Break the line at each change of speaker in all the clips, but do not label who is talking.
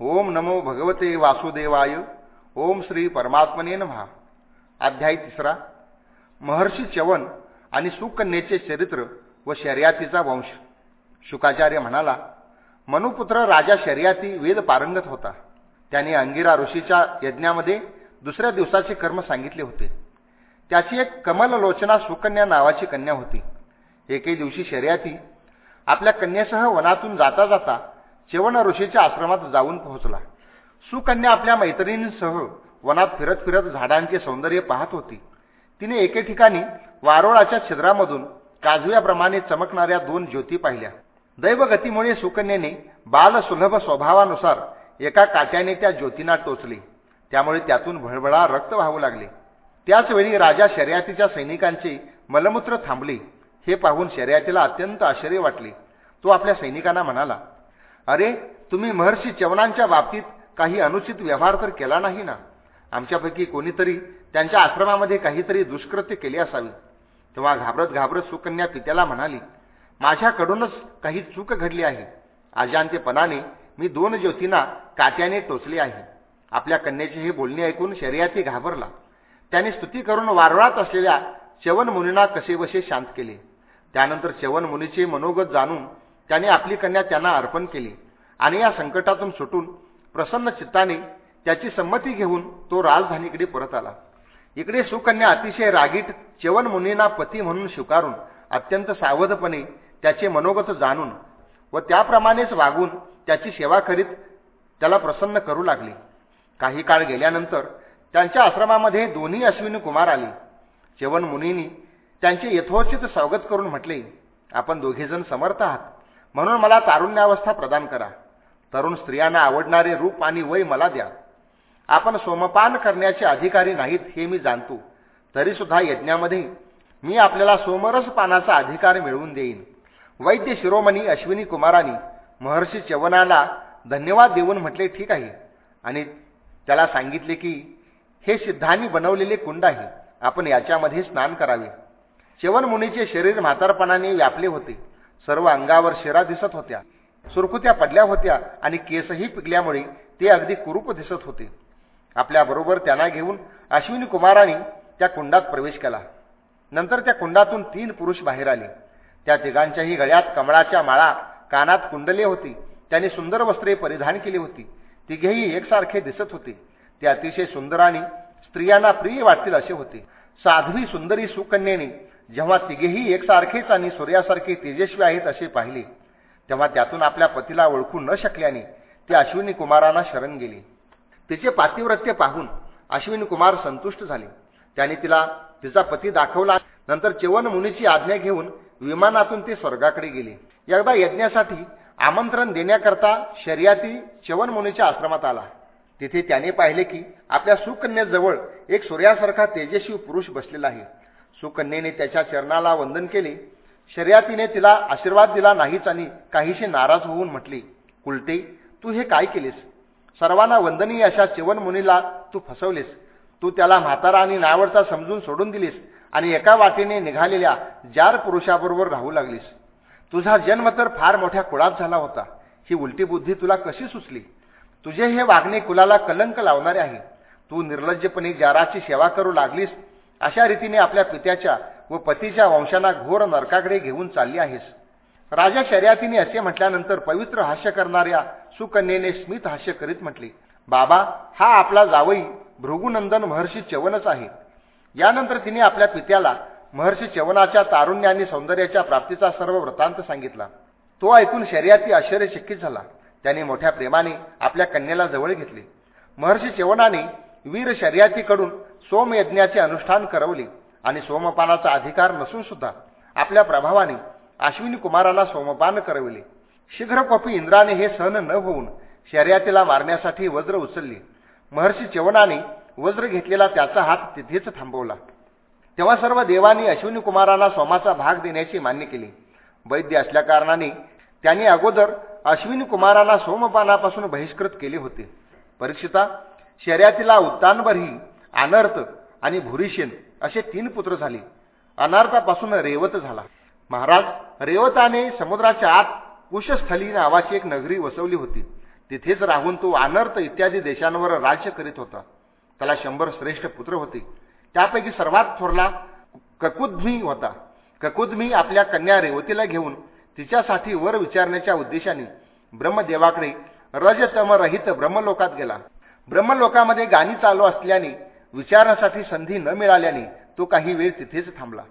ओम नमो भगवते वासुदेवाय. ओम श्री परमात्मने नमहा अध्याय तिसरा. महर्षी च्यवन आणि सुकन्येचे चरित्र व शर्यातीचा वंश. शुकाचार्य म्हणाला मनुपुत्र राजा शर्याती वेद पारंगत होता. त्याने अंगिरा ऋषीच्या यज्ञामध्ये दुसऱ्या दिवसाचे कर्म सांगितले होते. त्याची एक कमललोचना सुकन्या नावाची कन्या होती. एके दिवशी शर्याती आपल्या कन्येसह वनातून जाता जाता चेवण ऋषीच्या आश्रमात जाऊन पोहोचला. सुकन्या आपल्या मैत्रिणींसह वनात फिरत फिरत झाडांचे सौंदर्य पाहत होती. तिने एके ठिकाणी वारोळाच्या छिद्रामधून काजव्याप्रमाणे चमकणाऱ्या दोन ज्योती पाहिल्या. दैवगतीमुळे सुकन्येने बालसुलभ स्वभावानुसार एका काट्याने त्या ज्योतींना टोचले. त्यामुळे त्यातून भळभळा रक्त वाहू लागले. त्याचवेळी राजा शर्यातीच्या सैनिकांचे मलमूत्र थांबले. हे पाहून शर्यातीला अत्यंत आश्चर्य वाटले. तो आपल्या सैनिकांना म्हणाला अरे तुम्ही महर्षी चवनांच्या बाबतीत काही अनुचित व्यवहार तर केला नाही ना? आमच्यापैकी कोणीतरी त्यांच्या आश्रमामध्ये काहीतरी दुष्कृत्य केले असावी. तेव्हा घाबरत घाबरत सुकन्या पित्याला म्हणाली माझ्याकडूनच काही चूक घडली आहे. अजांत्यपणाने मी दोन ज्योतींना काट्याने टोचले आहे. आपल्या कन्याचे हे बोलणे ऐकून शर्याती घाबरला. त्याने स्तुती करून वारळात असलेल्या चवन मुनींना कसेबसे शांत केले. त्यानंतर चवन मुनीचे मनोगत जाणून त्याने आपली कन्या त्यांना अर्पण केली. आणि या संकटातून सुटून प्रसन्न चित्ताने त्याची संमती घेऊन तो राजधानीकडे परत आला. इकडे सुकन्या अतिशय रागीट चवन मुनींना पती म्हणून स्वीकारून अत्यंत सावधपणे त्याचे मनोगत जाणून व त्याप्रमाणेच वागून त्याची सेवा करीत त्याला प्रसन्न करू लागली. काही काळ गेल्यानंतर त्यांच्या आश्रमामध्ये दोन्ही अश्विनी कुमार आले. चवन मुनींनी त्यांचे यथोचित स्वागत करून म्हटले आपण दोघेजण समर्थ आहात. म्हणून मला तारुण्यावस्था प्रदान करा. तरुण स्त्रियांना आवडणारे रूप आणि वय मला द्या. आपण सोमपान करण्याचे अधिकारी नाहीत हे मी जाणतो. तरीसुद्धा यज्ञामध्ये मी आपल्याला सोमरस पानाचा अधिकार मिळवून देईन. वैद्य शिरोमणी अश्विनी कुमारांनी महर्षी चवनाला धन्यवाद देऊन म्हटले ठीक आहे. आणि त्याला सांगितले की हे सिद्धांनी बनवलेले कुंड आहे. आपण याच्यामध्ये स्नान करावे. चवन मुनीचे शरीर म्हातारपणाने व्यापले होते. सर्व अंगावर शिरा दिसत होत्या. सुरकुत्या पडल्या होत्या आणि केसही पिकल्यामुळे ते अगदी कुरूप दिसत होते. आपल्याबरोबर त्यांना घेऊन अश्विनी कुमारांनी त्या कुंडात प्रवेश केला. नंतर त्या कुंडातून तीन पुरुष बाहेर आले. त्या तिघांच्याही गळ्यात कमळाच्या माळा कानात कुंडले होती. त्यांनी सुंदर वस्त्रे परिधान केली होती. तिघेही एकसारखे दिसत होते. ते अतिशय सुंदर आणि स्त्रियांना प्रिय वाटतील असे होते. साध्वी सुंदरी सुकन्येने जेव्हा तिघेही एकसारखेच आणि सूर्यासारखे तेजस्वी आहेत असे पाहिले तेव्हा त्यातून आपल्या पतीला ओळखू न शकल्याने ते अश्विनी कुमारांना शरण गेले. तिचे पातिव्रत्य पाहून अश्विनी कुमार संतुष्ट झाले. त्याने तिला तिचा पती दाखवला. नंतर चेवन मुनीची आज्ञा घेऊन विमानातून ते स्वर्गाकडे गेले. एकदा यज्ञासाठी आमंत्रण देण्याकरता शर्याती चवन मुनीच्या आश्रमात आला. तिथे त्याने पाहिले की आपल्या सुकन्येजवळ एक सूर्यासारखा तेजस्वी पुरुष बसलेला आहे. सुकन्येने त्याच्या चरणाला वंदन केले. शर्यातीने तिला आशीर्वाद दिला नाहीच आणि काहीशी नाराज होऊन म्हटले उलटे तू हे काय केलेस? सर्वांना वंदनीय अशा चिवन मुनीला तू फसवलेस. तू त्याला म्हातारा आणि नावडता समजून सोडून दिलीस आणि एका वाटेने निघालेल्या जार पुरुषाबरोबर राहू लागलीस. तुझा जन्म तर फार मोठ्या कुळात झाला होता. ही उलटी बुद्धी तुला कशी सुचली? तुझे हे वागणे कुलाला कलंक लावणारे आहे. तू निर्लज्जपणे जाराची सेवा करू लागलीस. अशा रीतीने आपल्या पित्याच्या व पतीच्या वंशांना घोर नरकाकडे घेऊन चालली आहेस. राजा शर्यातीने असे म्हटल्यानंतर पवित्र हास्य करणाऱ्या सुकन्येने स्मित हास्य करीत म्हटले बाबा हा आपला जावई भृगुनंदन महर्षी च्यवनच आहे. यानंतर तिने आपल्या पित्याला महर्षी च्यवनाच्या तारुण्य आणि सौंदर्याच्या प्राप्तीचा सर्व वृत्तांत सांगितला. तो ऐकून शर्याती आश्चर्यचकित झाला. त्याने मोठ्या प्रेमाने आपल्या कन्येला जवळ घेतले. महर्षी च्यवनाने वीर शर्यातीकडून सोमयज्ञाचे अनुष्ठान करवले. आणि सोमपानाचा अधिकार नसून सुद्धा आपल्या प्रभावाने अश्विनी कुमाराला सोमपान करविले. शीघ्रकोपी इंद्राने हे सहन न होऊन शर्यातीला मारण्यासाठी वज्र उचलले. महर्षी चवनाने वज्र घेतलेला त्याचा हात तिथेच थांबवला. तेव्हा सर्व देवांनी अश्विनी कुमाराला सोमाचा भाग देण्याची मान्य केली. वैद्य असल्याकारणाने त्यांनी अगोदर अश्विनी कुमाराला सोमपानापासून बहिष्कृत केले होते. परीक्षिता शर्यातीला उत्तानभरही अनर्थ आणि भुरीशेन असे तीन पुत्र झाले. अनार्थापासून रेवत झाला. महाराज रेवताने समुद्राच्या आत कुशस्थली नावाची एक नगरी वसवली होती. तिथेच राहून तो अनर्थ इत्यादी देशांवर राज्य करीत होता. त्याला शंभर श्रेष्ठ पुत्र होते. त्यापैकी सर्वात थोरला ककुद्मी होता. ककुद्मी आपल्या कन्या रेवतीला घेऊन तिच्यासाठी वर विचारण्याच्या उद्देशाने ब्रह्मदेवाकडे रजतमरहित ब्रह्मलोकात गेला. ब्रह्मलोकामध्ये गाणी चालू असल्याने विचारण्यासाठी संधी न मिळाल्याने तो काही वेळ तिथेच थांबला.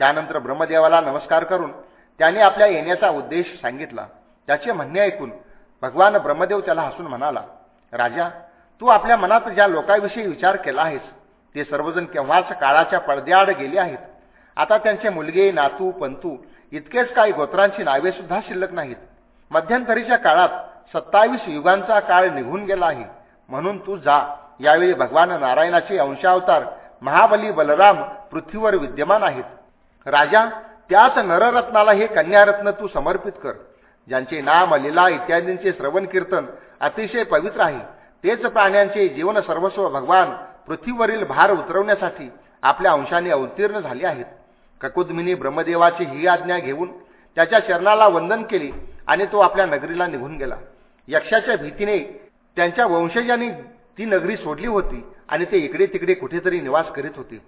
त्यानंतर ब्रह्मदेवाला नमस्कार करून त्याने आपल्या येण्याचा उद्देश सांगितला. त्याचे म्हणणे ऐकून भगवान ब्रह्मदेव त्याला हसून म्हणाला राजा तू आपल्या मनात ज्या लोकांविषयी विचार केला आहेस ते सर्वजण केव्हाच काळाच्या पडद्याआड गेले आहेत. आता त्यांचे मुलगे नातू पंतू इतकेच काही गोत्रांची नावे सुद्धा शिल्लक नाहीत. मध्यंतरीच्या काळात सत्तावीस युगांचा काळ निघून गेला आहे. म्हणून तू जा. यावेळी भगवान नारायणाचे अंशावतार महाबली बलराम पृथ्वीवर विद्यमान आहेत. राजा त्याच नररत्नाला हे कन्यारत्न तू समर्पित कर. ज्यांचे नाम लीला इत्यादींचे श्रवण कीर्तन अतिशय पवित्र आहे. तेच प्राण्यांचे जीवन सर्वस्व भगवान पृथ्वीवरील भार उतरवण्यासाठी आपल्या अंशाने अवतीर्ण झाले आहेत. ककुद्मिनी ब्रह्मदेवाची ही आज्ञा घेऊन त्याच्या चरणाला वंदन केले आणि तो आपल्या नगरीला निघून गेला. यक्षाच्या भीतीने त्यांच्या वंशजांनी ती नगरी सोडली होती आणि ते इकडे तिकडे कुठेतरी निवास करीत होते.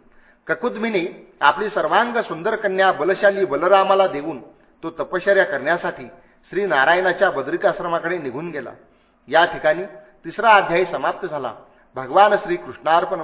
ककुद्मीने आपली सर्वांग सुंदर कन्या बलशाली बलरामाला देऊन तो तपश्चर्या करण्यासाठी श्री नारायणाच्या बद्रिकाश्रमाकडे निघून गेला. या ठिकाणी तिसरा अध्यायी समाप्त झाला. भगवान श्री कृष्णार्पण